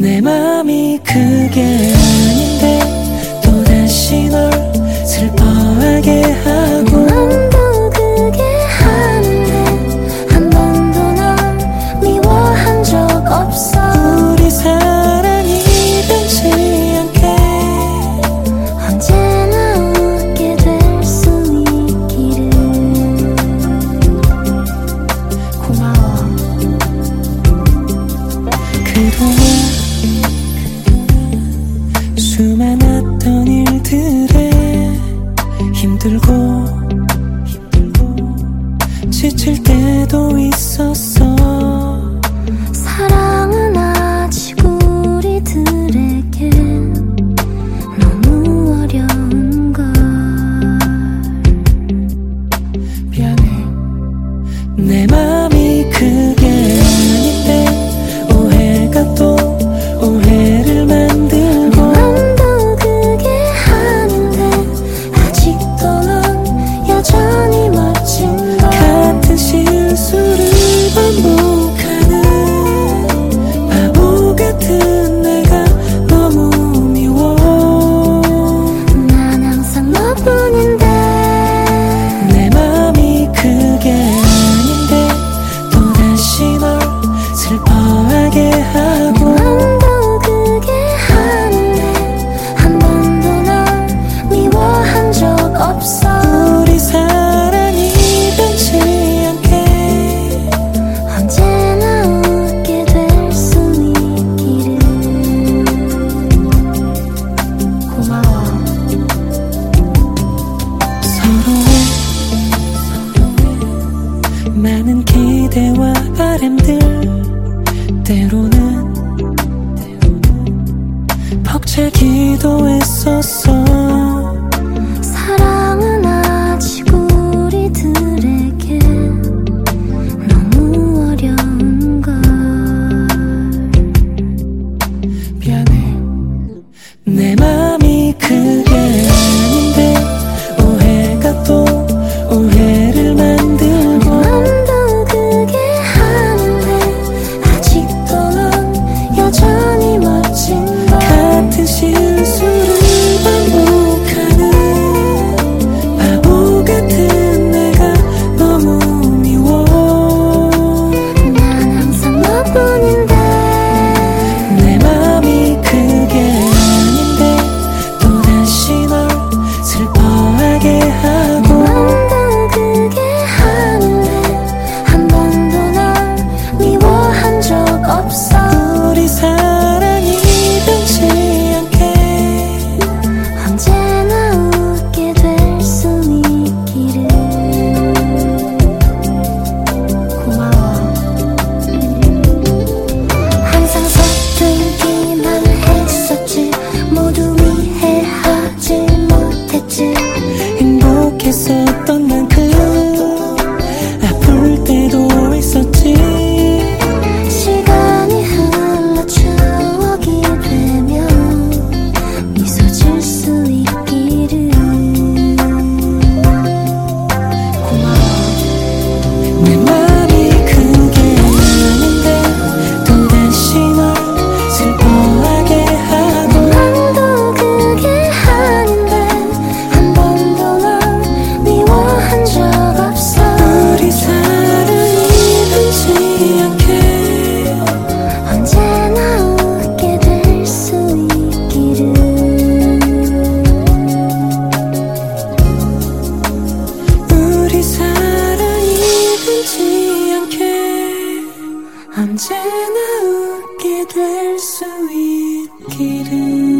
내 맘이 그게 아닌데. 그래. 힘들고 지칠 때도 있었어. 여전히 마친다 같은 실수. 때로는 벅차 기도에 so 언제나 웃게 될 수 있기를